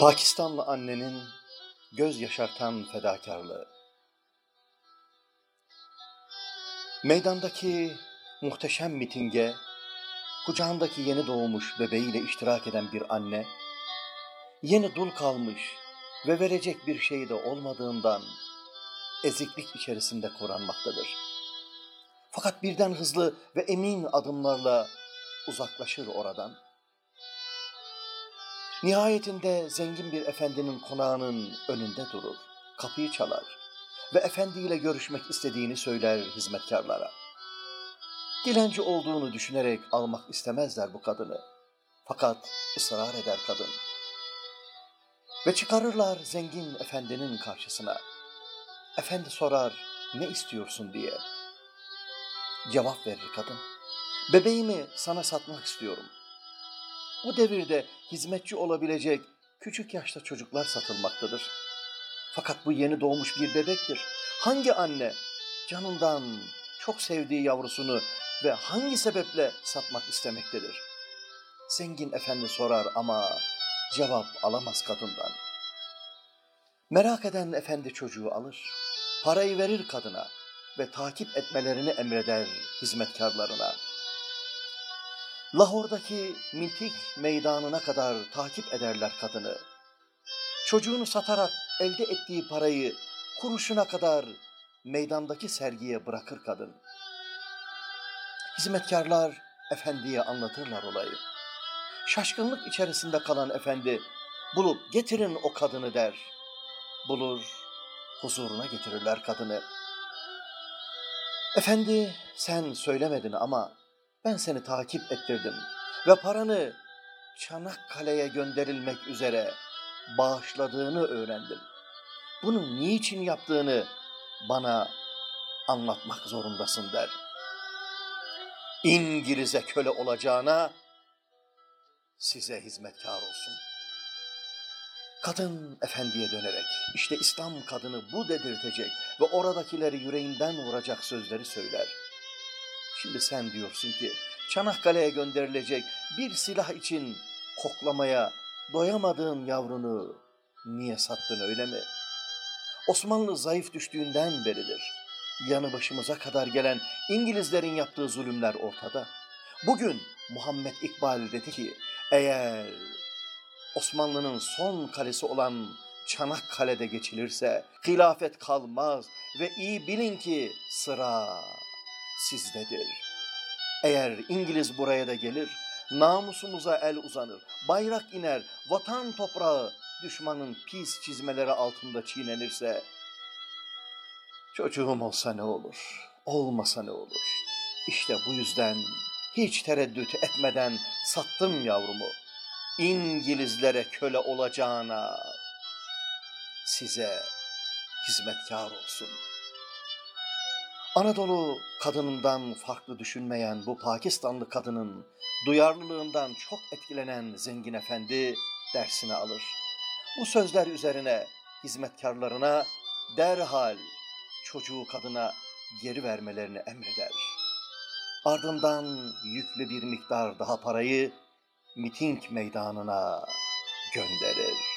Pakistanlı annenin göz yaşartan fedakarlığı. Meydandaki muhteşem mitinge kucağındaki yeni doğmuş bebeğiyle iştirak eden bir anne, yeni dul kalmış ve verecek bir şey de olmadığından eziklik içerisinde koranmaktadır. Fakat birden hızlı ve emin adımlarla uzaklaşır oradan. Nihayetinde zengin bir efendinin konağının önünde durur, kapıyı çalar ve efendiyle görüşmek istediğini söyler hizmetkarlara. Dilenci olduğunu düşünerek almak istemezler bu kadını. Fakat ısrar eder kadın. Ve çıkarırlar zengin efendinin karşısına. Efendi sorar, ne istiyorsun diye. Cevap verir kadın. Bebeğimi sana satmak istiyorum. O devirde hizmetçi olabilecek küçük yaşta çocuklar satılmaktadır. Fakat bu yeni doğmuş bir bebektir. Hangi anne canından çok sevdiği yavrusunu ve hangi sebeple satmak istemektedir? Zengin efendi sorar ama cevap alamaz kadından. Merak eden efendi çocuğu alır, parayı verir kadına ve takip etmelerini emreder hizmetkarlarına. Lahor'daki Mintik meydanına kadar takip ederler kadını. Çocuğunu satarak elde ettiği parayı kuruşuna kadar meydandaki sergiye bırakır kadın. Hizmetkarlar efendiye anlatırlar olayı. Şaşkınlık içerisinde kalan efendi bulup getirin o kadını der. Bulur, huzuruna getirirler kadını. Efendi sen söylemedin ama ben seni takip ettirdim ve paranı Çanakkale'ye gönderilmek üzere bağışladığını öğrendim. Bunu niçin yaptığını bana anlatmak zorundasın der. İngiliz'e köle olacağına size hizmetkar olsun. Kadın efendiye dönerek işte İslam kadını bu dedirtecek ve oradakileri yüreğinden vuracak sözleri söyler. Şimdi sen diyorsun ki Çanakkale'ye gönderilecek bir silah için koklamaya doyamadığın yavrunu niye sattın öyle mi? Osmanlı zayıf düştüğünden beridir. Yanı başımıza kadar gelen İngilizlerin yaptığı zulümler ortada. Bugün Muhammed İkbal dedi ki eğer Osmanlı'nın son kalesi olan Çanakkale'de geçilirse hilafet kalmaz ve iyi bilin ki sıra sizdedir. Eğer İngiliz buraya da gelir, namusumuza el uzanır, bayrak iner, vatan toprağı düşmanın pis çizmeleri altında çiğnenirse, çocuğum olsa ne olur, olmasa ne olur? İşte bu yüzden hiç tereddüt etmeden sattım yavrumu. İngilizlere köle olacağına size hizmetkar olsun.'' Anadolu kadınından farklı düşünmeyen bu Pakistanlı kadının duyarlılığından çok etkilenen zengin efendi dersini alır. Bu sözler üzerine hizmetkarlarına derhal çocuğu kadına geri vermelerini emreder. Ardından yüklü bir miktar daha parayı miting meydanına gönderir.